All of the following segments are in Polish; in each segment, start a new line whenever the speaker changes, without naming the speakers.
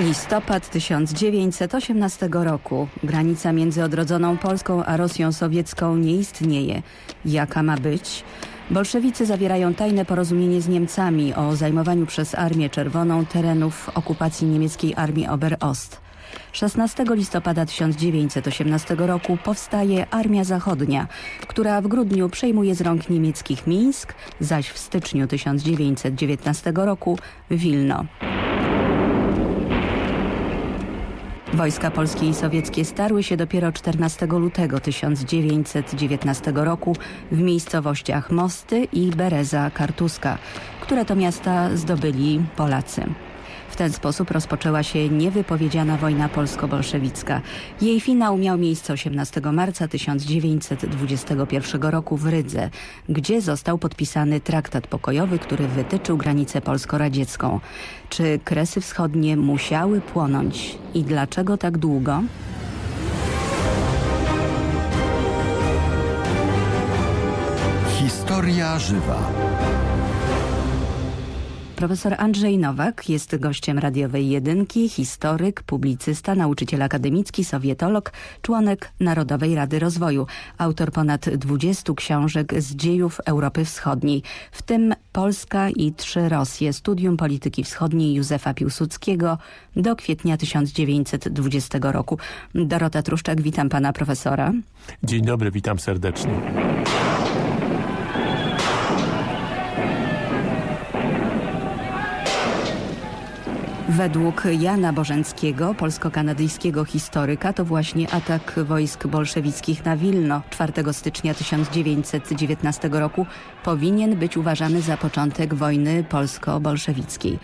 Listopad 1918 roku. Granica między odrodzoną Polską a Rosją sowiecką nie istnieje. Jaka ma być? Bolszewicy zawierają tajne porozumienie z Niemcami o zajmowaniu przez Armię Czerwoną terenów okupacji niemieckiej armii Oberost. 16 listopada 1918 roku powstaje Armia Zachodnia, która w grudniu przejmuje z rąk niemieckich Mińsk, zaś w styczniu 1919 roku Wilno. Wojska polskie i sowieckie starły się dopiero 14 lutego 1919 roku w miejscowościach Mosty i Bereza Kartuska, które to miasta zdobyli Polacy. W ten sposób rozpoczęła się niewypowiedziana wojna polsko-bolszewicka. Jej finał miał miejsce 18 marca 1921 roku w Rydze, gdzie został podpisany traktat pokojowy, który wytyczył granicę polsko-radziecką. Czy Kresy Wschodnie musiały płonąć i dlaczego tak długo?
Historia żywa.
Profesor Andrzej Nowak jest gościem radiowej jedynki, historyk, publicysta, nauczyciel akademicki, sowietolog, członek Narodowej Rady Rozwoju, autor ponad 20 książek z dziejów Europy Wschodniej, w tym Polska i trzy Rosje, studium polityki wschodniej Józefa Piłsudskiego do kwietnia 1920 roku. Dorota Truszczak, witam pana profesora.
Dzień dobry, witam serdecznie.
Według Jana Bożenckiego, polsko-kanadyjskiego historyka, to właśnie atak wojsk bolszewickich na Wilno 4 stycznia 1919 roku powinien być uważany za początek wojny polsko-bolszewickiej.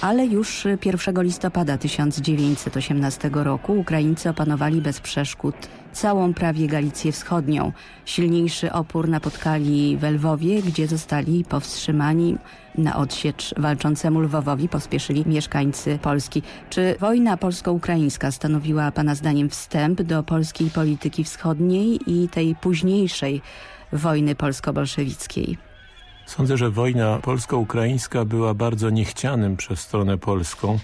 Ale już 1 listopada 1918 roku Ukraińcy opanowali bez przeszkód całą prawie Galicję Wschodnią. Silniejszy opór napotkali w Lwowie, gdzie zostali powstrzymani na odsiecz walczącemu Lwowowi pospieszyli mieszkańcy Polski. Czy wojna polsko-ukraińska stanowiła Pana zdaniem wstęp do polskiej polityki wschodniej i tej późniejszej wojny polsko-bolszewickiej?
Sądzę, że wojna polsko-ukraińska była bardzo niechcianym przez stronę polską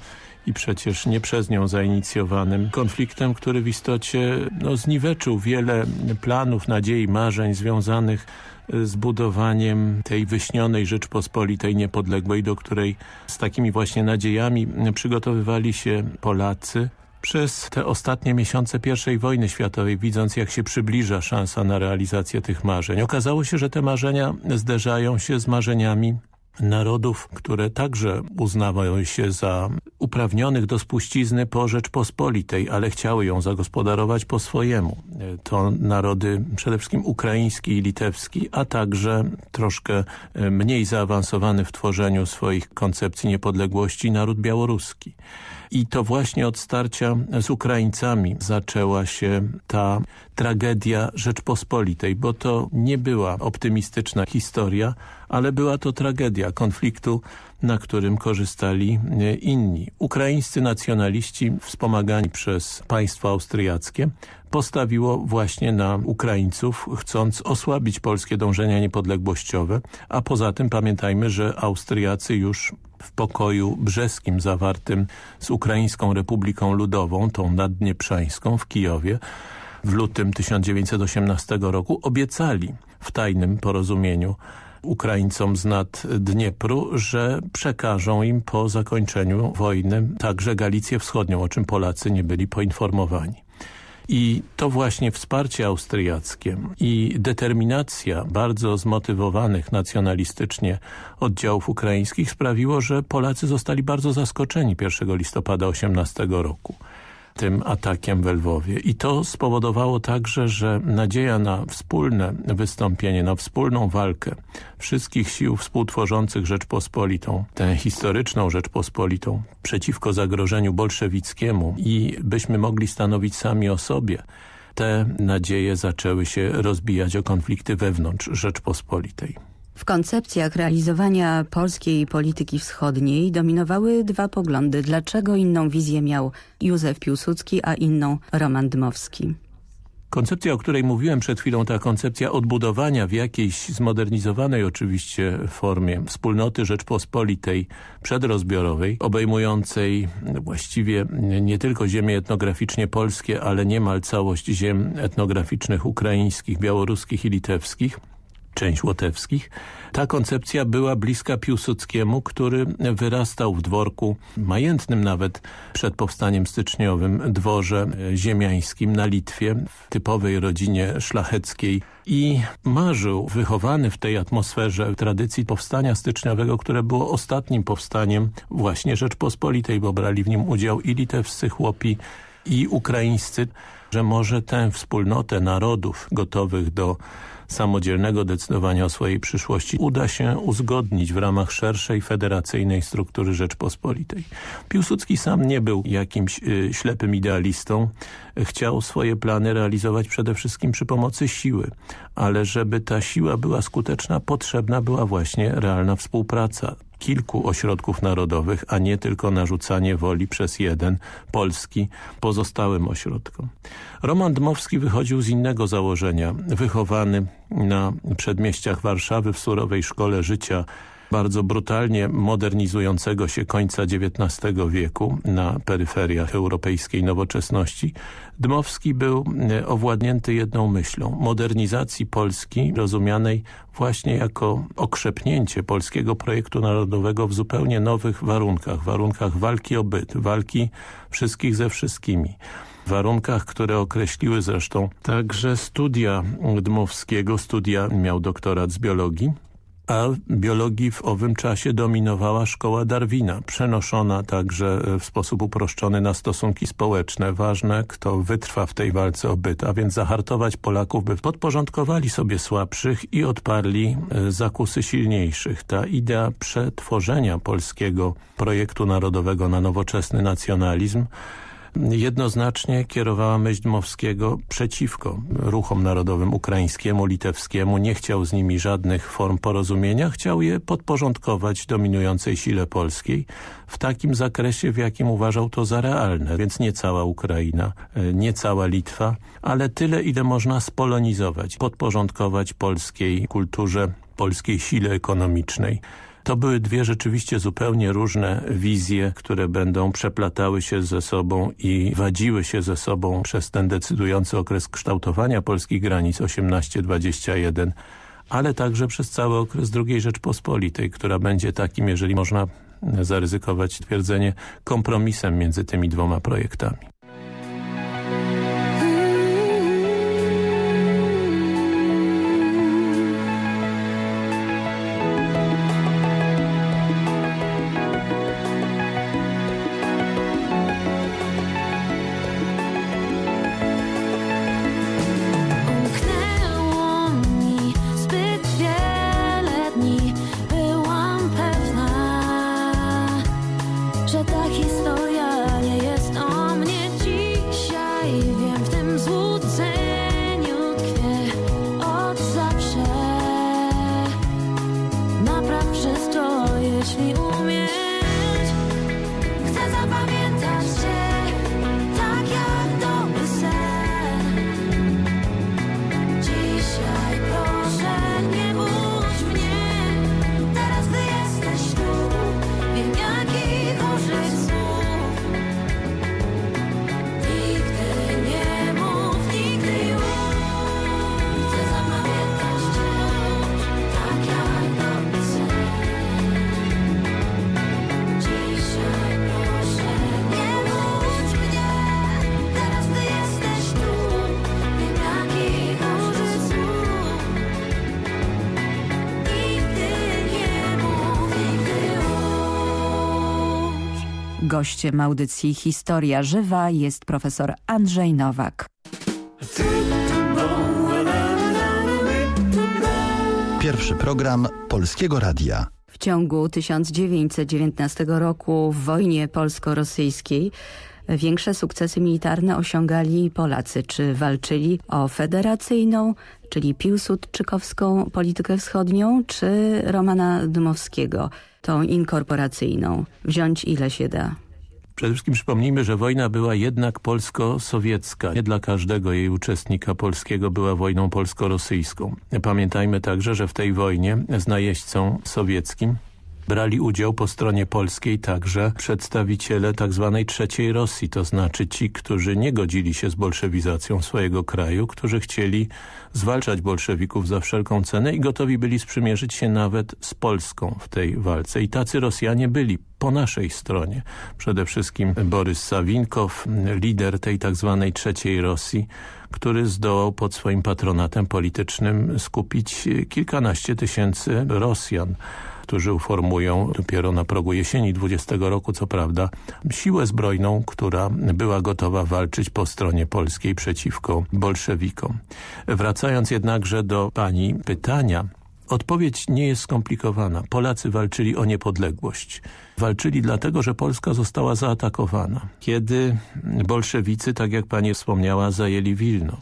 i przecież nie przez nią zainicjowanym konfliktem, który w istocie no, zniweczył wiele planów, nadziei, marzeń związanych z budowaniem tej wyśnionej Rzeczpospolitej Niepodległej, do której z takimi właśnie nadziejami przygotowywali się Polacy przez te ostatnie miesiące I wojny światowej, widząc jak się przybliża szansa na realizację tych marzeń. Okazało się, że te marzenia zderzają się z marzeniami narodów, które także uznawają się za uprawnionych do spuścizny po Rzeczpospolitej, ale chciały ją zagospodarować po swojemu. To narody przede wszystkim ukraiński i litewski, a także troszkę mniej zaawansowany w tworzeniu swoich koncepcji niepodległości naród białoruski. I to właśnie od starcia z Ukraińcami zaczęła się ta tragedia Rzeczpospolitej, bo to nie była optymistyczna historia, ale była to tragedia konfliktu, na którym korzystali e, inni. Ukraińscy nacjonaliści wspomagani przez państwo austriackie postawiło właśnie na Ukraińców, chcąc osłabić polskie dążenia niepodległościowe, a poza tym pamiętajmy, że Austriacy już w pokoju brzeskim zawartym z Ukraińską Republiką Ludową, tą naddnieprzańską w Kijowie, w lutym 1918 roku obiecali w tajnym porozumieniu Ukraińcom z nad Dniepru, że przekażą im po zakończeniu wojny także Galicję Wschodnią, o czym Polacy nie byli poinformowani. I to właśnie wsparcie austriackie i determinacja bardzo zmotywowanych nacjonalistycznie oddziałów ukraińskich sprawiło, że Polacy zostali bardzo zaskoczeni 1 listopada 18 roku tym atakiem w Lwowie. I to spowodowało także, że nadzieja na wspólne wystąpienie, na wspólną walkę wszystkich sił współtworzących Rzeczpospolitą, tę historyczną Rzeczpospolitą przeciwko zagrożeniu bolszewickiemu i byśmy mogli stanowić sami o sobie, te nadzieje zaczęły się rozbijać o konflikty wewnątrz Rzeczpospolitej.
W koncepcjach realizowania polskiej polityki wschodniej dominowały dwa poglądy. Dlaczego inną wizję miał Józef Piłsudski, a inną Roman Dmowski?
Koncepcja, o której mówiłem przed chwilą, ta koncepcja odbudowania w jakiejś zmodernizowanej oczywiście formie wspólnoty Rzeczpospolitej przedrozbiorowej, obejmującej właściwie nie tylko ziemie etnograficznie polskie, ale niemal całość ziem etnograficznych ukraińskich, białoruskich i litewskich, część łotewskich. Ta koncepcja była bliska Piłsudskiemu, który wyrastał w dworku, majętnym nawet przed powstaniem styczniowym, dworze ziemiańskim na Litwie, w typowej rodzinie szlacheckiej i marzył, wychowany w tej atmosferze tradycji powstania styczniowego, które było ostatnim powstaniem właśnie Rzeczpospolitej, bo brali w nim udział i litewscy chłopi, i ukraińscy, że może tę wspólnotę narodów gotowych do samodzielnego decydowania o swojej przyszłości uda się uzgodnić w ramach szerszej federacyjnej struktury Rzeczpospolitej. Piłsudski sam nie był jakimś y, ślepym idealistą. Chciał swoje plany realizować przede wszystkim przy pomocy siły, ale żeby ta siła była skuteczna, potrzebna była właśnie realna współpraca kilku ośrodków narodowych, a nie tylko narzucanie woli przez jeden, polski, pozostałym ośrodkom. Roman Dmowski wychodził z innego założenia. Wychowany na przedmieściach Warszawy w surowej szkole życia bardzo brutalnie modernizującego się końca XIX wieku na peryferiach europejskiej nowoczesności, Dmowski był e, owładnięty jedną myślą. Modernizacji Polski rozumianej właśnie jako okrzepnięcie polskiego projektu narodowego w zupełnie nowych warunkach. Warunkach walki o byt, walki wszystkich ze wszystkimi warunkach, które określiły zresztą także studia Dmowskiego. Studia miał doktorat z biologii a biologii w owym czasie dominowała szkoła Darwina, przenoszona także w sposób uproszczony na stosunki społeczne. Ważne, kto wytrwa w tej walce o byt, a więc zahartować Polaków, by podporządkowali sobie słabszych i odparli e, zakusy silniejszych. Ta idea przetworzenia polskiego projektu narodowego na nowoczesny nacjonalizm jednoznacznie kierowała myśl Dmowskiego przeciwko ruchom narodowym ukraińskiemu, litewskiemu. Nie chciał z nimi żadnych form porozumienia, chciał je podporządkować dominującej sile polskiej w takim zakresie, w jakim uważał to za realne. Więc nie cała Ukraina, e, nie cała Litwa, ale tyle, ile można spolonizować, podporządkować polskiej kulturze, polskiej sile ekonomicznej. To były dwie rzeczywiście zupełnie różne wizje, które będą przeplatały się ze sobą i wadziły się ze sobą przez ten decydujący okres kształtowania polskich granic 18-21 ale także przez cały okres II Rzeczpospolitej, która będzie takim, jeżeli można zaryzykować twierdzenie, kompromisem między tymi dwoma projektami.
że ta historia Gościem audycji Historia Żywa jest profesor Andrzej Nowak.
Pierwszy program Polskiego Radia.
W ciągu 1919 roku w wojnie polsko-rosyjskiej większe sukcesy militarne osiągali Polacy. Czy walczyli o federacyjną, czyli piłsudczykowską politykę wschodnią, czy Romana Dmowskiego, tą inkorporacyjną? Wziąć ile się da?
Przede wszystkim przypomnijmy, że wojna była jednak polsko-sowiecka. Nie dla każdego jej uczestnika polskiego była wojną polsko-rosyjską. Pamiętajmy także, że w tej wojnie z najeźdźcą sowieckim brali udział po stronie polskiej także przedstawiciele tzw. Tak trzeciej Rosji, to znaczy ci, którzy nie godzili się z bolszewizacją swojego kraju, którzy chcieli zwalczać bolszewików za wszelką cenę i gotowi byli sprzymierzyć się nawet z Polską w tej walce. I tacy Rosjanie byli po naszej stronie. Przede wszystkim Borys Sawinkow, lider tej tzw. Tak trzeciej Rosji, który zdołał pod swoim patronatem politycznym skupić kilkanaście tysięcy Rosjan którzy uformują dopiero na progu jesieni 20 roku, co prawda, siłę zbrojną, która była gotowa walczyć po stronie polskiej przeciwko bolszewikom. Wracając jednakże do pani pytania, Odpowiedź nie jest skomplikowana. Polacy walczyli o niepodległość. Walczyli dlatego, że Polska została zaatakowana. Kiedy bolszewicy, tak jak pani wspomniała, zajęli Wilno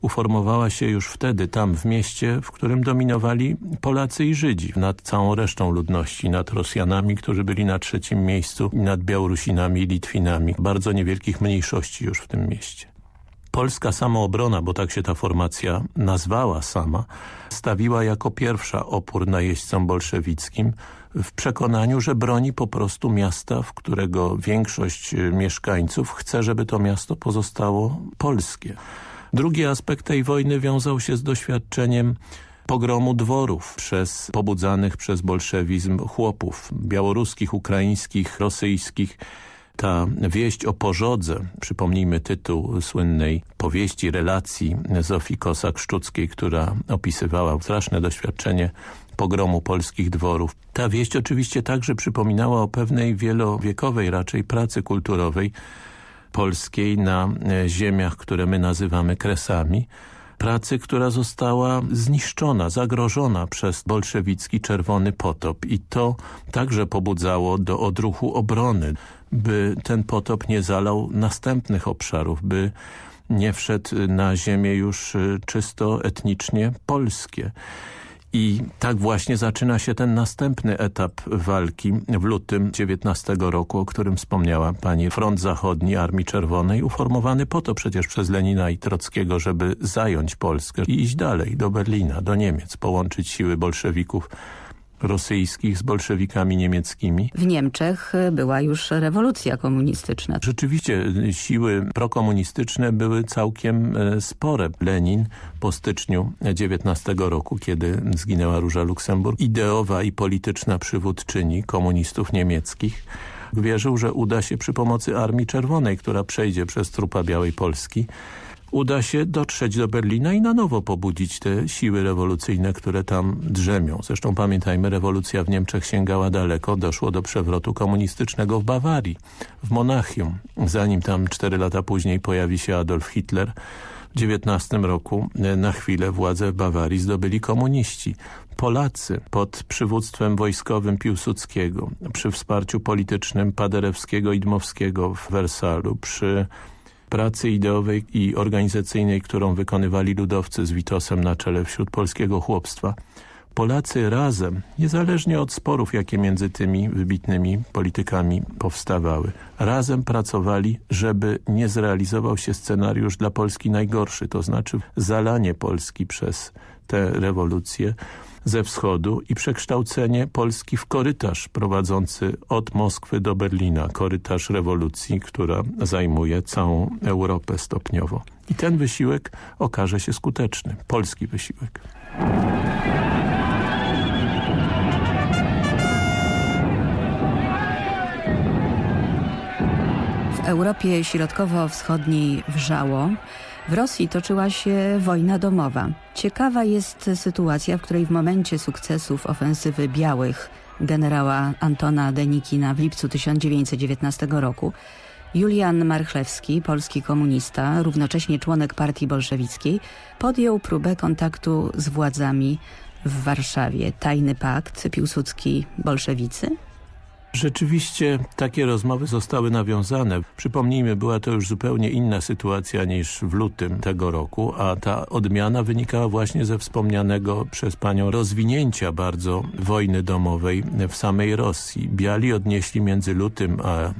uformowała się już wtedy tam w mieście, w którym dominowali Polacy i Żydzi nad całą resztą ludności, nad Rosjanami, którzy byli na trzecim miejscu, nad Białorusinami i Litwinami. Bardzo niewielkich mniejszości już w tym mieście. Polska Samoobrona, bo tak się ta formacja nazwała sama, stawiła jako pierwsza opór najeźdźcom bolszewickim w przekonaniu, że broni po prostu miasta, w którego większość mieszkańców chce, żeby to miasto pozostało polskie. Drugi aspekt tej wojny wiązał się z doświadczeniem pogromu dworów przez pobudzanych przez bolszewizm chłopów białoruskich, ukraińskich, rosyjskich. Ta wieść o pożodze, przypomnijmy tytuł słynnej powieści, relacji Zofii Kosak-Szczuckiej, która opisywała straszne doświadczenie pogromu polskich dworów. Ta wieść oczywiście także przypominała o pewnej wielowiekowej raczej pracy kulturowej, polskiej na ziemiach, które my nazywamy kresami, pracy, która została zniszczona, zagrożona przez bolszewicki Czerwony Potop. I to także pobudzało do odruchu obrony, by ten potop nie zalał następnych obszarów, by nie wszedł na ziemię już e, czysto etnicznie polskie. I tak właśnie zaczyna się ten następny etap walki w lutym 19 roku, o którym wspomniała pani. Front Zachodni Armii Czerwonej, uformowany po to przecież przez Lenina i Trockiego, żeby zająć Polskę i iść dalej do Berlina, do Niemiec, połączyć siły bolszewików rosyjskich z bolszewikami niemieckimi.
W Niemczech była już rewolucja komunistyczna.
Rzeczywiście siły prokomunistyczne były całkiem e, spore. Lenin po styczniu 19 roku, kiedy zginęła Róża Luksemburg, ideowa i polityczna przywódczyni komunistów niemieckich, wierzył, że uda się przy pomocy Armii Czerwonej, która przejdzie przez trupa Białej Polski, uda się dotrzeć do Berlina i na nowo pobudzić te siły rewolucyjne, które tam drzemią. Zresztą pamiętajmy, rewolucja w Niemczech sięgała daleko, doszło do przewrotu komunistycznego w Bawarii, w Monachium. Zanim tam cztery lata później pojawi się Adolf Hitler, w 19 roku na chwilę władzę w Bawarii zdobyli komuniści. Polacy pod przywództwem wojskowym Piłsudskiego, przy wsparciu politycznym Paderewskiego i Dmowskiego w Wersalu, przy pracy ideowej i organizacyjnej, którą wykonywali ludowcy z Witosem na czele wśród polskiego chłopstwa. Polacy razem, niezależnie od sporów, jakie między tymi wybitnymi politykami powstawały, razem pracowali, żeby nie zrealizował się scenariusz dla Polski najgorszy, to znaczy zalanie Polski przez tę rewolucję, ze wschodu i przekształcenie Polski w korytarz prowadzący od Moskwy do Berlina, korytarz rewolucji, która zajmuje całą Europę stopniowo. I ten wysiłek okaże się skuteczny, polski wysiłek.
W Europie Środkowo-Wschodniej wrzało, w Rosji toczyła się wojna domowa. Ciekawa jest sytuacja, w której w momencie sukcesów ofensywy białych generała Antona Denikina w lipcu 1919 roku Julian Marchlewski, polski komunista, równocześnie członek partii bolszewickiej, podjął próbę kontaktu z władzami w Warszawie. Tajny pakt Piłsudski-bolszewicy?
Rzeczywiście takie rozmowy zostały nawiązane. Przypomnijmy, była to już zupełnie inna sytuacja niż w lutym tego roku, a ta odmiana wynikała właśnie ze wspomnianego przez panią rozwinięcia bardzo wojny domowej w samej Rosji. Biali odnieśli między lutym a e,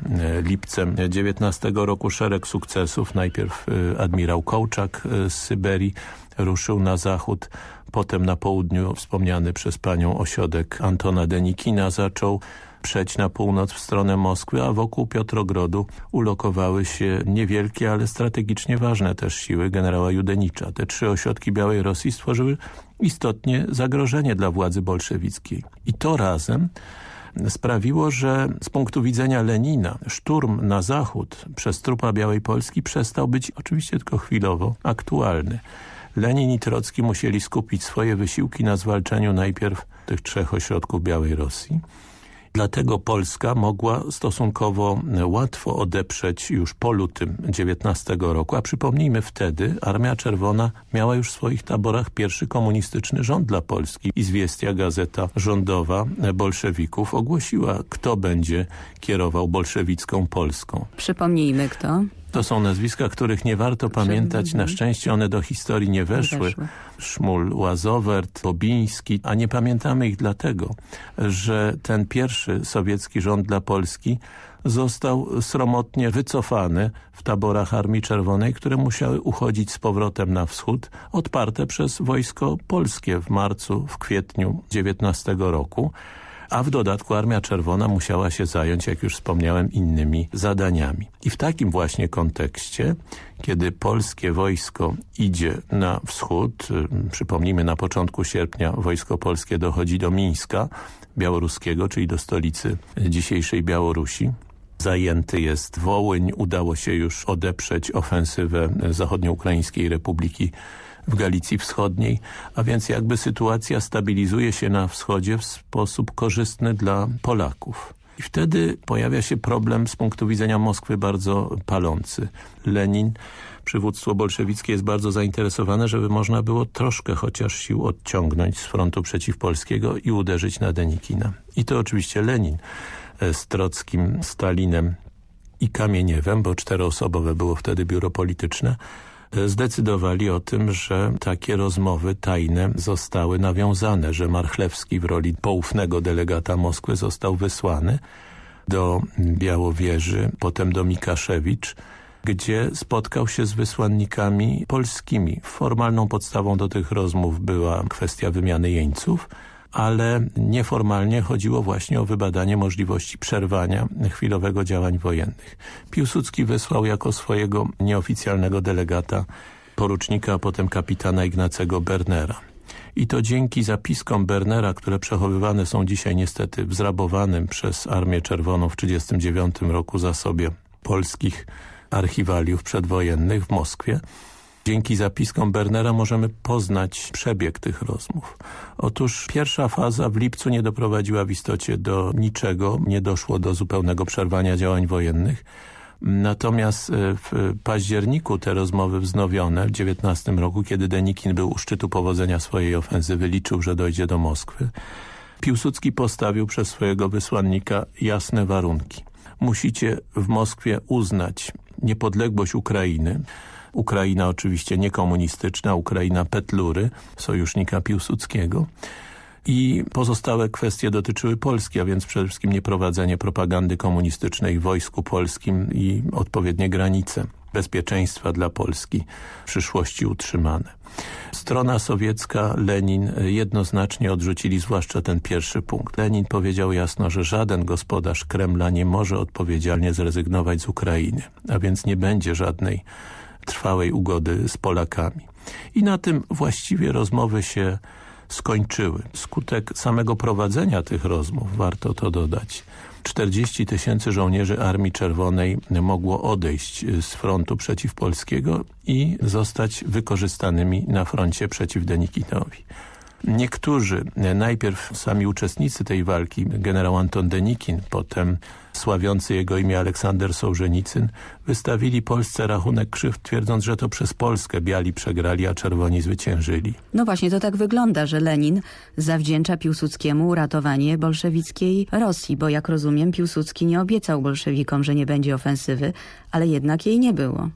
lipcem 19 roku szereg sukcesów. Najpierw e, admirał Kołczak e, z Syberii ruszył na zachód, potem na południu wspomniany przez panią ośrodek Antona Denikina zaczął przeć na północ w stronę Moskwy, a wokół Piotrogrodu ulokowały się niewielkie, ale strategicznie ważne też siły generała Judenicza. Te trzy ośrodki Białej Rosji stworzyły istotnie zagrożenie dla władzy bolszewickiej. I to razem sprawiło, że z punktu widzenia Lenina szturm na zachód przez trupa Białej Polski przestał być oczywiście tylko chwilowo aktualny. Lenin i Trocki musieli skupić swoje wysiłki na zwalczeniu najpierw tych trzech ośrodków Białej Rosji, Dlatego Polska mogła stosunkowo łatwo odeprzeć już po lutym 19 roku, a przypomnijmy wtedy Armia Czerwona miała już w swoich taborach pierwszy komunistyczny rząd dla Polski. Izwiestia, gazeta rządowa bolszewików ogłosiła, kto będzie kierował bolszewicką Polską.
Przypomnijmy kto.
To są nazwiska, których nie warto pamiętać. Na szczęście one do historii nie weszły. Nie weszły. Szmul, Łazowert, Bobiński, a nie pamiętamy ich dlatego, że ten pierwszy sowiecki rząd dla Polski został sromotnie wycofany w taborach Armii Czerwonej, które musiały uchodzić z powrotem na wschód, odparte przez wojsko polskie w marcu, w kwietniu 19 roku a w dodatku Armia Czerwona musiała się zająć, jak już wspomniałem, innymi zadaniami. I w takim właśnie kontekście, kiedy polskie wojsko idzie na wschód, y, przypomnijmy na początku sierpnia wojsko polskie dochodzi do Mińska białoruskiego, czyli do stolicy dzisiejszej Białorusi, Zajęty jest Wołyń, udało się już odeprzeć ofensywę Zachodnioukraińskiej Republiki w Galicji Wschodniej, a więc jakby sytuacja stabilizuje się na wschodzie w sposób korzystny dla Polaków. I wtedy pojawia się problem z punktu widzenia Moskwy bardzo palący. Lenin, przywództwo bolszewickie jest bardzo zainteresowane, żeby można było troszkę chociaż sił odciągnąć z frontu przeciwpolskiego i uderzyć na Denikina. I to oczywiście Lenin e, z Trockim, Stalinem i Kamieniewem, bo czteroosobowe było wtedy biuro polityczne, zdecydowali o tym, że takie rozmowy tajne zostały nawiązane, że Marchlewski w roli poufnego delegata Moskwy został wysłany do Białowieży, potem do Mikaszewicz, gdzie spotkał się z wysłannikami polskimi. Formalną podstawą do tych rozmów była kwestia wymiany jeńców, ale nieformalnie chodziło właśnie o wybadanie możliwości przerwania chwilowego działań wojennych. Piłsudski wysłał jako swojego nieoficjalnego delegata porucznika, a potem kapitana Ignacego Bernera. I to dzięki zapiskom Bernera, które przechowywane są dzisiaj niestety w zrabowanym przez Armię Czerwoną w 1939 roku zasobie polskich archiwaliów przedwojennych w Moskwie, Dzięki zapiskom Bernera możemy poznać przebieg tych rozmów. Otóż pierwsza faza w lipcu nie doprowadziła w istocie do niczego, nie doszło do zupełnego przerwania działań wojennych. Natomiast e, w październiku te rozmowy wznowione w 19 roku, kiedy Denikin był u szczytu powodzenia swojej ofensywy, liczył, że dojdzie do Moskwy. Piłsudski postawił przez swojego wysłannika jasne warunki. Musicie w Moskwie uznać niepodległość Ukrainy, Ukraina oczywiście niekomunistyczna, Ukraina Petlury, sojusznika Piłsudskiego. I pozostałe kwestie dotyczyły Polski, a więc przede wszystkim nieprowadzenie propagandy komunistycznej w wojsku polskim i odpowiednie granice bezpieczeństwa dla Polski w przyszłości utrzymane. Strona sowiecka, Lenin jednoznacznie odrzucili zwłaszcza ten pierwszy punkt. Lenin powiedział jasno, że żaden gospodarz Kremla nie może odpowiedzialnie zrezygnować z Ukrainy, a więc nie będzie żadnej trwałej ugody z Polakami. I na tym właściwie rozmowy się skończyły. Skutek samego prowadzenia tych rozmów, warto to dodać, 40 tysięcy żołnierzy Armii Czerwonej mogło odejść z frontu przeciwpolskiego i zostać wykorzystanymi na froncie przeciw Denikinowi. Niektórzy, najpierw sami uczestnicy tej walki, generał Anton Denikin, potem sławiący jego imię Aleksander Sołżenicyn, wystawili Polsce rachunek krzywd, twierdząc, że to przez Polskę biali przegrali, a czerwoni zwyciężyli.
No właśnie, to tak wygląda, że Lenin zawdzięcza Piłsudskiemu uratowanie bolszewickiej Rosji, bo jak rozumiem Piłsudski nie obiecał bolszewikom, że nie będzie ofensywy, ale jednak jej nie było.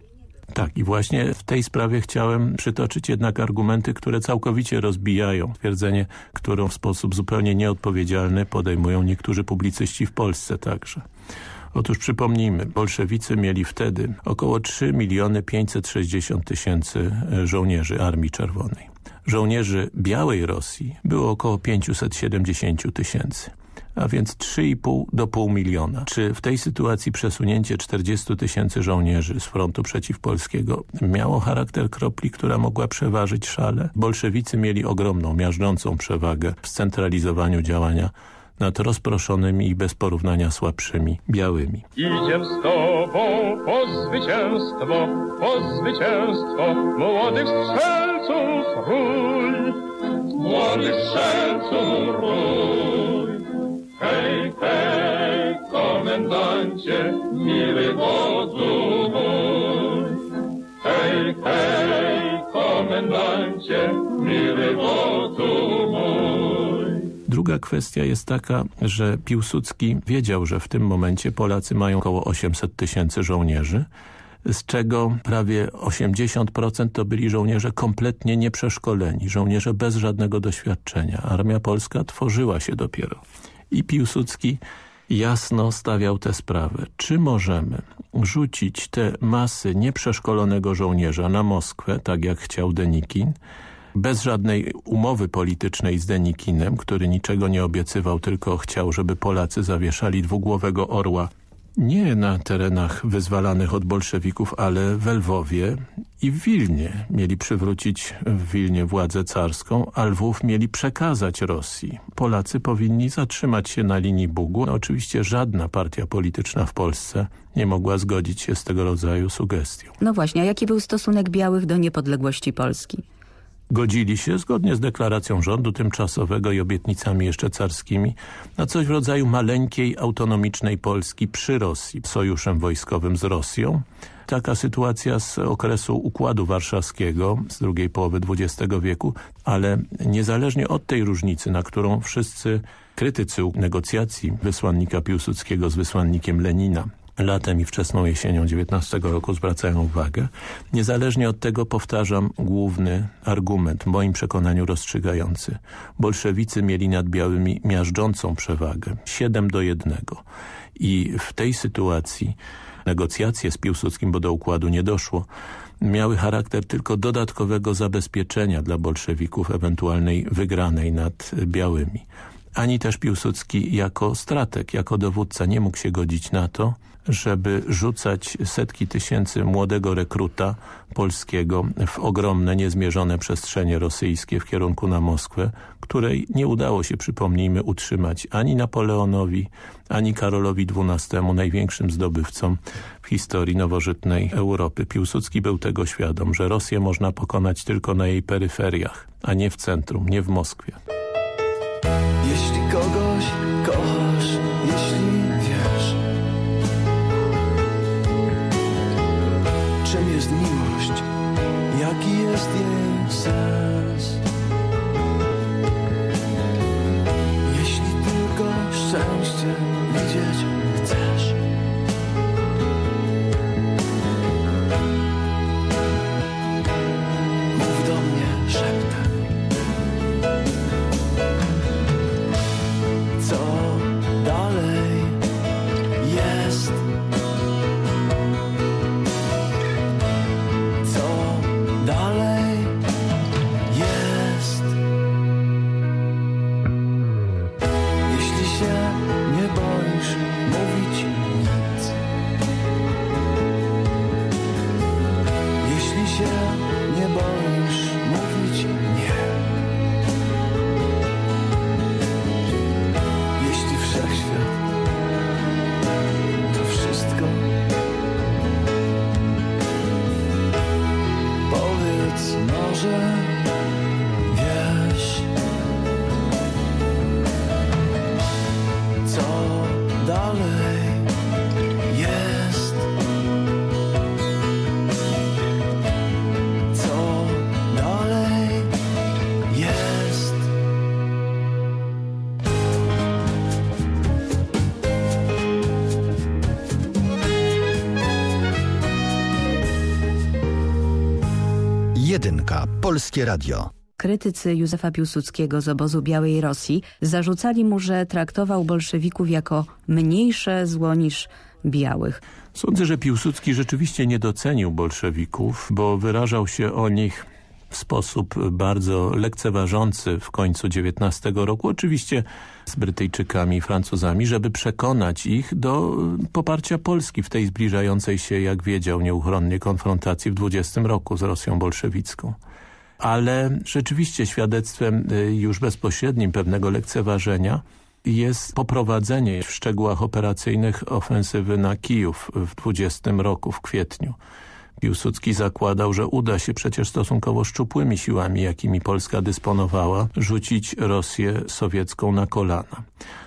Tak i właśnie w tej sprawie chciałem przytoczyć jednak argumenty, które całkowicie rozbijają twierdzenie, którą w sposób zupełnie nieodpowiedzialny podejmują niektórzy publicyści w Polsce także. Otóż przypomnijmy, bolszewicy mieli wtedy około 3 miliony 560 tysięcy żołnierzy Armii Czerwonej. Żołnierzy Białej Rosji było około 570 tysięcy a więc 3,5 do pół miliona. Czy w tej sytuacji przesunięcie 40 tysięcy żołnierzy z frontu przeciwpolskiego miało charakter kropli, która mogła przeważyć szale? Bolszewicy mieli ogromną, miażdżącą przewagę w scentralizowaniu działania nad rozproszonymi i bez porównania słabszymi białymi.
Idzie z tobą po zwycięstwo, po zwycięstwo młodych strzelców rój. Młodych strzelców rój. Hej, hej, komendancie, miły wodzu mój. Hej, hej, komendancie, miły wodzu mój.
Druga kwestia jest taka, że Piłsudski wiedział, że w tym momencie Polacy mają około 800 tysięcy żołnierzy, z czego prawie 80% to byli żołnierze kompletnie nieprzeszkoleni, żołnierze bez żadnego doświadczenia. Armia Polska tworzyła się dopiero. I Piłsudski jasno stawiał tę sprawę. Czy możemy rzucić te masy nieprzeszkolonego żołnierza na Moskwę, tak jak chciał Denikin, bez żadnej umowy politycznej z Denikinem, który niczego nie obiecywał, tylko chciał, żeby Polacy zawieszali dwugłowego orła nie na terenach wyzwalanych od bolszewików, ale w Lwowie i w Wilnie. Mieli przywrócić w Wilnie władzę carską, a Lwów mieli przekazać Rosji. Polacy powinni zatrzymać się na linii Bugu. No, oczywiście żadna partia polityczna w Polsce nie mogła zgodzić się z tego rodzaju sugestią.
No właśnie, a jaki był stosunek białych do niepodległości Polski?
Godzili się, zgodnie z deklaracją rządu tymczasowego i obietnicami jeszcze carskimi, na coś w rodzaju maleńkiej, autonomicznej Polski przy Rosji, sojuszem wojskowym z Rosją. Taka sytuacja z okresu Układu Warszawskiego z drugiej połowy XX wieku, ale niezależnie od tej różnicy, na którą wszyscy krytycy negocjacji wysłannika Piłsudskiego z wysłannikiem Lenina latem i wczesną jesienią 19 roku zwracają uwagę. Niezależnie od tego powtarzam główny argument, w moim przekonaniu rozstrzygający. Bolszewicy mieli nad białymi miażdżącą przewagę, 7 do 1. I w tej sytuacji negocjacje z Piłsudskim, bo do układu nie doszło, miały charakter tylko dodatkowego zabezpieczenia dla bolszewików ewentualnej wygranej nad białymi. Ani też Piłsudski jako strateg, jako dowódca nie mógł się godzić na to, żeby rzucać setki tysięcy młodego rekruta polskiego w ogromne, niezmierzone przestrzenie rosyjskie w kierunku na Moskwę, której nie udało się, przypomnijmy, utrzymać ani Napoleonowi, ani Karolowi XII, największym zdobywcom w historii nowożytnej Europy. Piłsudski był tego świadom, że Rosję można pokonać tylko na jej peryferiach, a nie w centrum, nie w Moskwie.
Polskie Radio.
Krytycy Józefa Piłsudskiego z obozu Białej Rosji zarzucali mu, że traktował bolszewików jako mniejsze zło niż białych.
Sądzę, że Piłsudski rzeczywiście nie docenił bolszewików, bo wyrażał się o nich w sposób bardzo lekceważący w końcu XIX roku, oczywiście z Brytyjczykami i Francuzami, żeby przekonać ich do poparcia Polski w tej zbliżającej się, jak wiedział nieuchronnie, konfrontacji w XX roku z Rosją bolszewicką ale rzeczywiście świadectwem y, już bezpośrednim pewnego lekceważenia jest poprowadzenie w szczegółach operacyjnych ofensywy na Kijów w 20 roku w kwietniu. Piłsudski zakładał, że uda się przecież stosunkowo szczupłymi siłami, jakimi Polska dysponowała, rzucić Rosję sowiecką na kolana.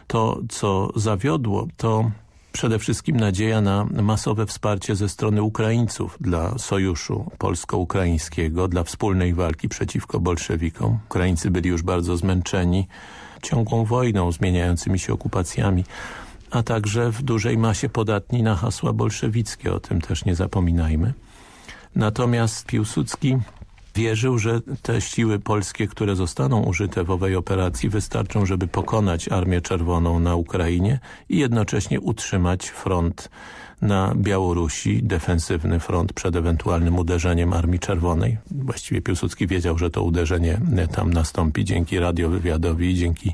To, co zawiodło, to przede wszystkim nadzieja na masowe wsparcie ze strony Ukraińców dla sojuszu polsko-ukraińskiego, dla wspólnej walki przeciwko bolszewikom. Ukraińcy byli już bardzo zmęczeni ciągłą wojną, zmieniającymi się okupacjami, a także w dużej masie podatni na hasła bolszewickie, o tym też nie zapominajmy. Natomiast Piłsudski wierzył, że te siły polskie, które zostaną użyte w owej operacji wystarczą, żeby pokonać Armię Czerwoną na Ukrainie i jednocześnie utrzymać front na Białorusi, defensywny front przed ewentualnym uderzeniem Armii Czerwonej. Właściwie Piłsudski wiedział, że to uderzenie tam nastąpi dzięki radiowywiadowi i dzięki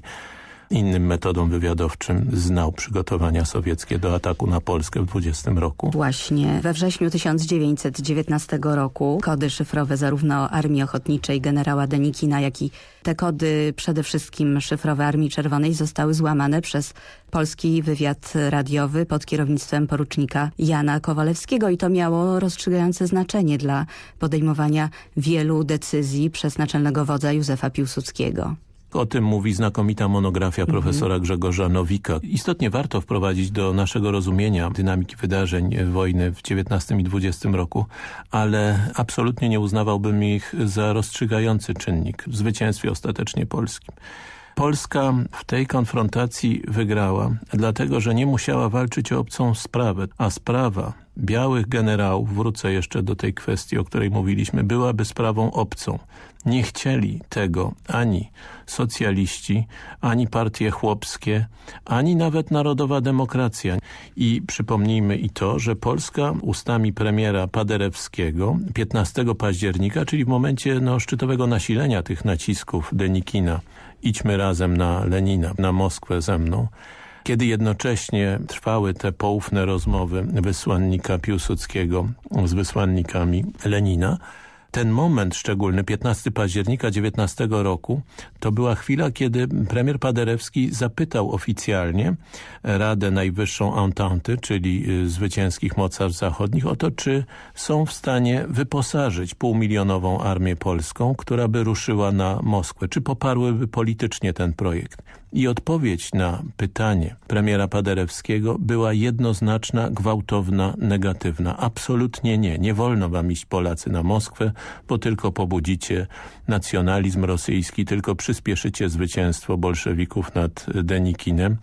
innym metodom wywiadowczym znał przygotowania sowieckie do ataku na Polskę w 20 roku.
Właśnie we wrześniu 1919 roku kody szyfrowe zarówno Armii Ochotniczej generała Denikina, jak i te kody przede wszystkim szyfrowe Armii Czerwonej zostały złamane przez polski wywiad radiowy pod kierownictwem porucznika Jana Kowalewskiego i to miało rozstrzygające znaczenie dla podejmowania wielu decyzji przez naczelnego wodza Józefa Piłsudskiego.
O tym mówi znakomita monografia mhm. profesora Grzegorza Nowika. Istotnie warto wprowadzić do naszego rozumienia dynamiki wydarzeń wojny w XIX i XX roku, ale absolutnie nie uznawałbym ich za rozstrzygający czynnik w zwycięstwie ostatecznie polskim. Polska w tej konfrontacji wygrała, dlatego że nie musiała walczyć o obcą sprawę, a sprawa białych generałów, wrócę jeszcze do tej kwestii, o której mówiliśmy, byłaby sprawą obcą. Nie chcieli tego ani socjaliści, ani partie chłopskie, ani nawet narodowa demokracja. I przypomnijmy i to, że Polska ustami premiera Paderewskiego 15 października, czyli w momencie no, szczytowego nasilenia tych nacisków Denikina, idźmy razem na Lenina, na Moskwę ze mną, kiedy jednocześnie trwały te poufne rozmowy wysłannika Piłsudskiego z wysłannikami Lenina, ten moment szczególny, 15 października 19 roku, to była chwila, kiedy premier Paderewski zapytał oficjalnie Radę Najwyższą Entente, czyli y, zwycięskich mocarstw zachodnich, o to, czy są w stanie wyposażyć półmilionową armię polską, która by ruszyła na Moskwę, czy poparłyby politycznie ten projekt. I odpowiedź na pytanie premiera Paderewskiego była jednoznaczna, gwałtowna, negatywna. Absolutnie nie. Nie wolno wam iść Polacy na Moskwę, bo tylko pobudzicie nacjonalizm rosyjski, tylko przyspieszycie zwycięstwo bolszewików nad Denikinem.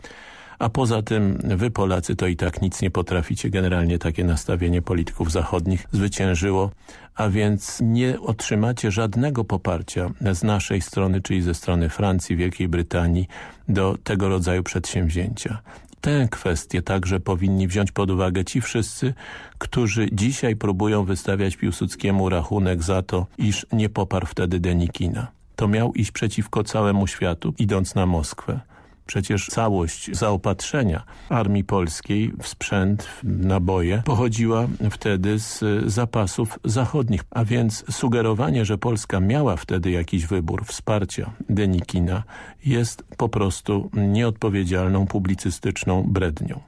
A poza tym wy Polacy to i tak nic nie potraficie. Generalnie takie nastawienie polityków zachodnich zwyciężyło, a więc nie otrzymacie żadnego poparcia z naszej strony, czyli ze strony Francji, Wielkiej Brytanii do tego rodzaju przedsięwzięcia. Tę kwestię także powinni wziąć pod uwagę ci wszyscy, którzy dzisiaj próbują wystawiać Piłsudskiemu rachunek za to, iż nie poparł wtedy Denikina. To miał iść przeciwko całemu światu, idąc na Moskwę. Przecież całość zaopatrzenia Armii Polskiej w sprzęt, w naboje pochodziła wtedy z zapasów zachodnich, a więc sugerowanie, że Polska miała wtedy jakiś wybór wsparcia Denikina jest po prostu nieodpowiedzialną publicystyczną brednią.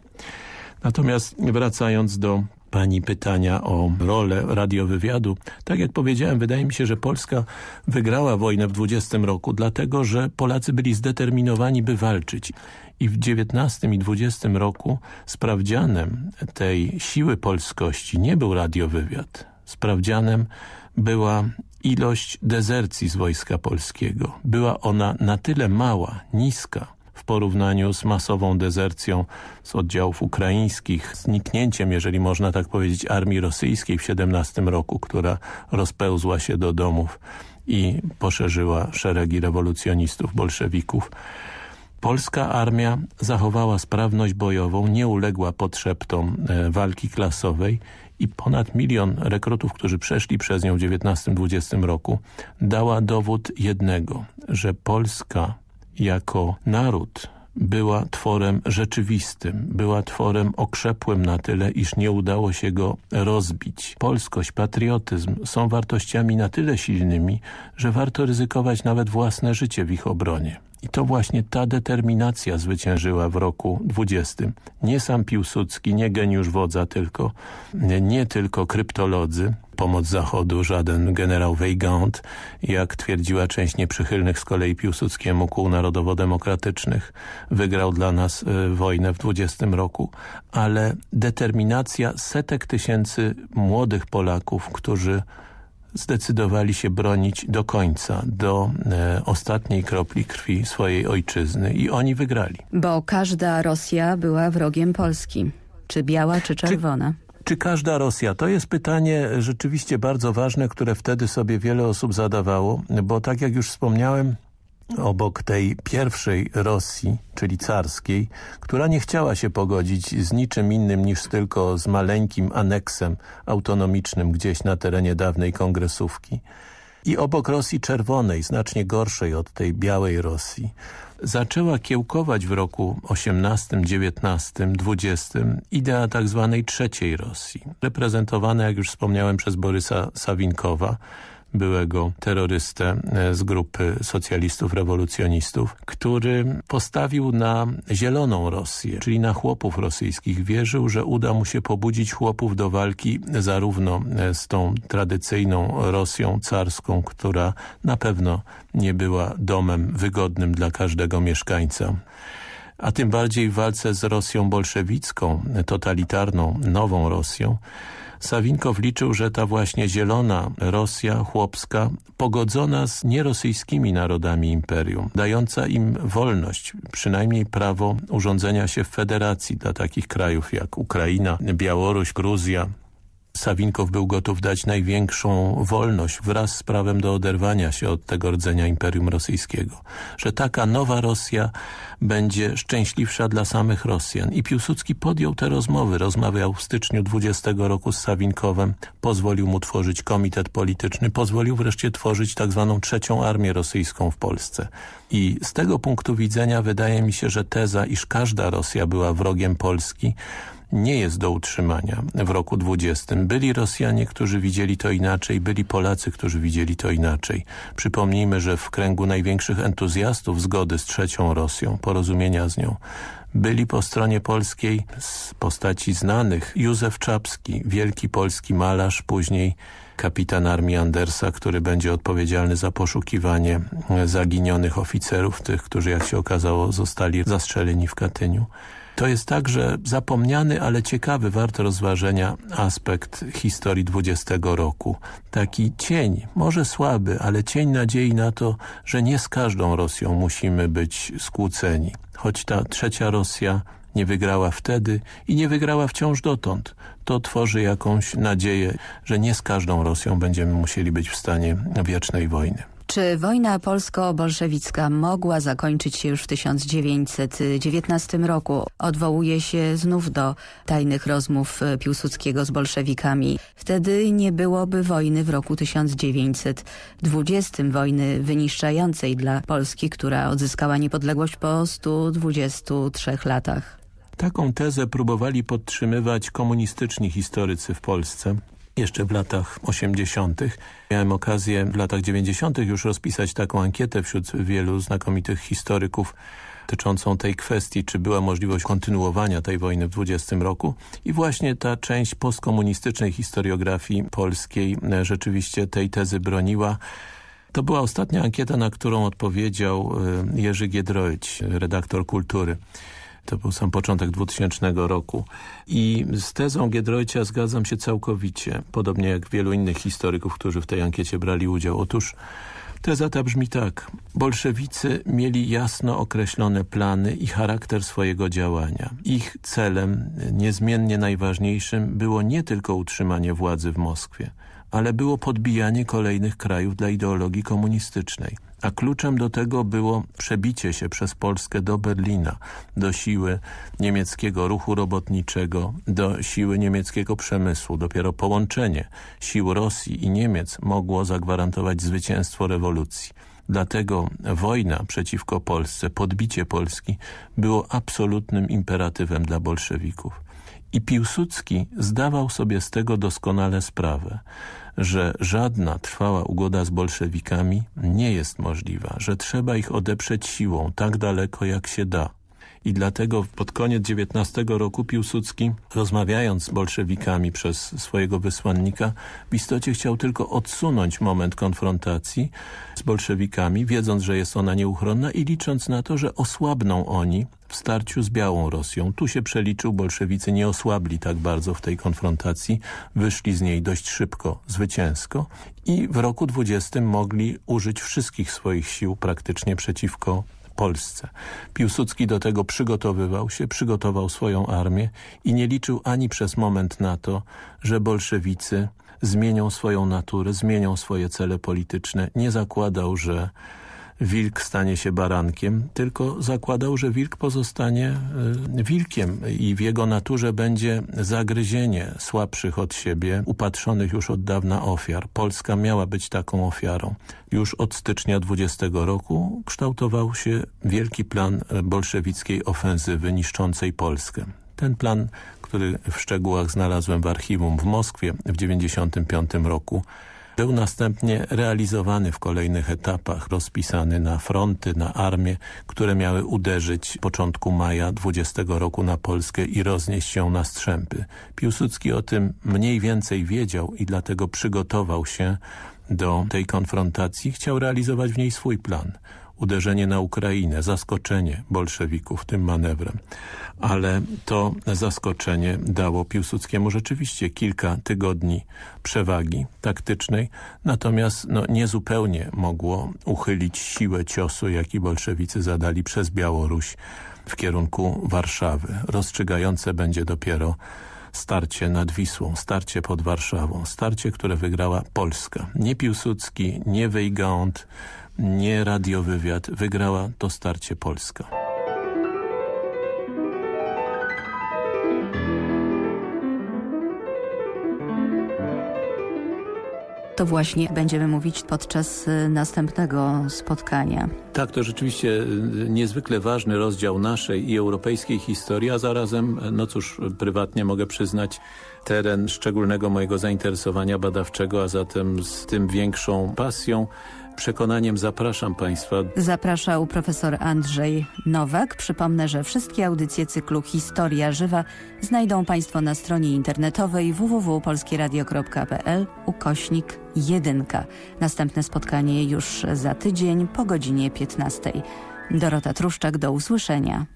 Natomiast wracając do pani pytania o rolę radiowywiadu. Tak jak powiedziałem, wydaje mi się, że Polska wygrała wojnę w 20 roku, dlatego że Polacy byli zdeterminowani, by walczyć. I w 19 i 20 roku sprawdzianem tej siły polskości nie był radiowywiad. Sprawdzianem była ilość dezercji z Wojska Polskiego. Była ona na tyle mała, niska, w porównaniu z masową dezercją z oddziałów ukraińskich, zniknięciem, jeżeli można tak powiedzieć, armii rosyjskiej w 17 roku, która rozpełzła się do domów i poszerzyła szeregi rewolucjonistów, bolszewików. Polska armia zachowała sprawność bojową, nie uległa podszeptom e, walki klasowej i ponad milion rekrutów, którzy przeszli przez nią w XIX-XX roku, dała dowód jednego, że Polska jako naród była tworem rzeczywistym, była tworem okrzepłym na tyle, iż nie udało się go rozbić. Polskość, patriotyzm są wartościami na tyle silnymi, że warto ryzykować nawet własne życie w ich obronie. I to właśnie ta determinacja zwyciężyła w roku 20. Nie sam Piłsudski, nie geniusz wodza tylko, nie, tylko kryptolodzy, pomoc Zachodu, żaden generał Weygand, jak twierdziła część nieprzychylnych z kolei Piłsudskiemu kół narodowo-demokratycznych, wygrał dla nas y, wojnę w 20 roku, ale determinacja setek tysięcy młodych Polaków, którzy zdecydowali się bronić do końca, do e, ostatniej kropli krwi swojej ojczyzny i oni wygrali.
Bo każda Rosja była wrogiem Polski. Czy biała, czy czerwona?
Czy, czy każda Rosja? To jest pytanie rzeczywiście bardzo ważne, które wtedy sobie wiele osób zadawało, bo tak jak już wspomniałem, obok tej pierwszej Rosji, czyli carskiej, która nie chciała się pogodzić z niczym innym niż tylko z maleńkim aneksem autonomicznym gdzieś na terenie dawnej kongresówki. I obok Rosji Czerwonej, znacznie gorszej od tej białej Rosji, zaczęła kiełkować w roku 18, 19, 20 idea tak zwanej trzeciej Rosji, reprezentowana, jak już wspomniałem, przez Borysa Sawinkowa, byłego terrorystę e, z grupy socjalistów, rewolucjonistów, który postawił na zieloną Rosję, czyli na chłopów rosyjskich. Wierzył, że uda mu się pobudzić chłopów do walki zarówno e, z tą tradycyjną Rosją carską, która na pewno nie była domem wygodnym dla każdego mieszkańca a tym bardziej w walce z Rosją bolszewicką, totalitarną, nową Rosją, Sawinkow liczył, że ta właśnie zielona Rosja chłopska, pogodzona z nierosyjskimi narodami imperium, dająca im wolność, przynajmniej prawo urządzenia się w federacji dla takich krajów jak Ukraina, Białoruś, Gruzja, Sawinkow był gotów dać największą wolność wraz z prawem do oderwania się od tego rdzenia Imperium Rosyjskiego. Że taka nowa Rosja będzie szczęśliwsza dla samych Rosjan. I Piłsudski podjął te rozmowy. Rozmawiał w styczniu 20 roku z Sawinkowem. Pozwolił mu tworzyć komitet polityczny. Pozwolił wreszcie tworzyć tak zwaną trzecią armię rosyjską w Polsce. I z tego punktu widzenia wydaje mi się, że teza, iż każda Rosja była wrogiem Polski, nie jest do utrzymania w roku 20. Byli Rosjanie, którzy widzieli to inaczej, byli Polacy, którzy widzieli to inaczej. Przypomnijmy, że w kręgu największych entuzjastów zgody z trzecią Rosją, porozumienia z nią, byli po stronie polskiej z postaci znanych Józef Czapski, wielki polski malarz, później kapitan armii Andersa, który będzie odpowiedzialny za poszukiwanie zaginionych oficerów, tych, którzy jak się okazało zostali zastrzeleni w Katyniu. To jest także zapomniany, ale ciekawy, warto rozważenia aspekt historii XX roku. Taki cień, może słaby, ale cień nadziei na to, że nie z każdą Rosją musimy być skłóceni. Choć ta trzecia Rosja nie wygrała wtedy i nie wygrała wciąż dotąd. To tworzy jakąś nadzieję, że nie z każdą Rosją będziemy musieli być w stanie wiecznej wojny.
Czy wojna polsko-bolszewicka mogła zakończyć się już w 1919 roku? Odwołuje się znów do tajnych rozmów Piłsudskiego z bolszewikami. Wtedy nie byłoby wojny w roku 1920, wojny wyniszczającej dla Polski, która odzyskała niepodległość po 123 latach.
Taką tezę próbowali podtrzymywać komunistyczni historycy w Polsce jeszcze w latach 80. Miałem okazję w latach 90. już rozpisać taką ankietę wśród wielu znakomitych historyków dotyczącą tej kwestii, czy była możliwość kontynuowania tej wojny w 20 roku i właśnie ta część postkomunistycznej historiografii polskiej e, rzeczywiście tej tezy broniła. To była ostatnia ankieta, na którą odpowiedział e, Jerzy Giedroyć, redaktor kultury. To był sam początek 2000 roku. I z tezą Giedroycia zgadzam się całkowicie, podobnie jak wielu innych historyków, którzy w tej ankiecie brali udział. Otóż Teza ta brzmi tak. Bolszewicy mieli jasno określone plany i charakter swojego działania. Ich celem, niezmiennie najważniejszym, było nie tylko utrzymanie władzy w Moskwie. Ale było podbijanie kolejnych krajów dla ideologii komunistycznej. A kluczem do tego było przebicie się przez Polskę do Berlina, do siły niemieckiego ruchu robotniczego, do siły niemieckiego przemysłu. Dopiero połączenie sił Rosji i Niemiec mogło zagwarantować zwycięstwo rewolucji. Dlatego wojna przeciwko Polsce, podbicie Polski było absolutnym imperatywem dla bolszewików. I Piłsudski zdawał sobie z tego doskonale sprawę, że żadna trwała ugoda z bolszewikami nie jest możliwa, że trzeba ich odeprzeć siłą tak daleko jak się da. I dlatego pod koniec XIX roku Piłsudski, rozmawiając z bolszewikami przez swojego wysłannika, w istocie chciał tylko odsunąć moment konfrontacji z bolszewikami, wiedząc, że jest ona nieuchronna i licząc na to, że osłabną oni w starciu z Białą Rosją. Tu się przeliczył, bolszewicy nie osłabli tak bardzo w tej konfrontacji, wyszli z niej dość szybko, zwycięsko i w roku 20 mogli użyć wszystkich swoich sił praktycznie przeciwko Polsce. Piłsudski do tego przygotowywał się, przygotował swoją armię i nie liczył ani przez moment na to, że bolszewicy zmienią swoją naturę, zmienią swoje cele polityczne. Nie zakładał, że wilk stanie się barankiem, tylko zakładał, że wilk pozostanie y, wilkiem i w jego naturze będzie zagryzienie słabszych od siebie, upatrzonych już od dawna ofiar. Polska miała być taką ofiarą. Już od stycznia 20 roku kształtował się wielki plan bolszewickiej ofensywy niszczącej Polskę. Ten plan, który w szczegółach znalazłem w archiwum w Moskwie w 1995 roku, był następnie realizowany w kolejnych etapach, rozpisany na fronty, na armię, które miały uderzyć początku maja 20 roku na Polskę i roznieść ją na strzępy. Piłsudski o tym mniej więcej wiedział i dlatego przygotował się do tej konfrontacji. Chciał realizować w niej swój plan uderzenie na Ukrainę, zaskoczenie bolszewików tym manewrem. Ale to zaskoczenie dało Piłsudskiemu rzeczywiście kilka tygodni przewagi taktycznej, natomiast no, niezupełnie mogło uchylić siłę ciosu, jaki bolszewicy zadali przez Białoruś w kierunku Warszawy. Rozstrzygające będzie dopiero starcie nad Wisłą, starcie pod Warszawą, starcie, które wygrała Polska. Nie Piłsudski, nie Weigand, nie radiowywiad. Wygrała to starcie Polska.
To właśnie będziemy mówić podczas y, następnego spotkania.
Tak, to rzeczywiście y, niezwykle ważny rozdział naszej i europejskiej historii, a zarazem, no cóż, prywatnie mogę przyznać, teren szczególnego mojego zainteresowania badawczego, a zatem z tym większą pasją przekonaniem zapraszam Państwa.
Zapraszał profesor Andrzej Nowak. Przypomnę, że wszystkie audycje cyklu Historia Żywa znajdą Państwo na stronie internetowej www.polskieradio.pl ukośnik 1. Następne spotkanie już za tydzień po godzinie 15. Dorota Truszczak, do usłyszenia.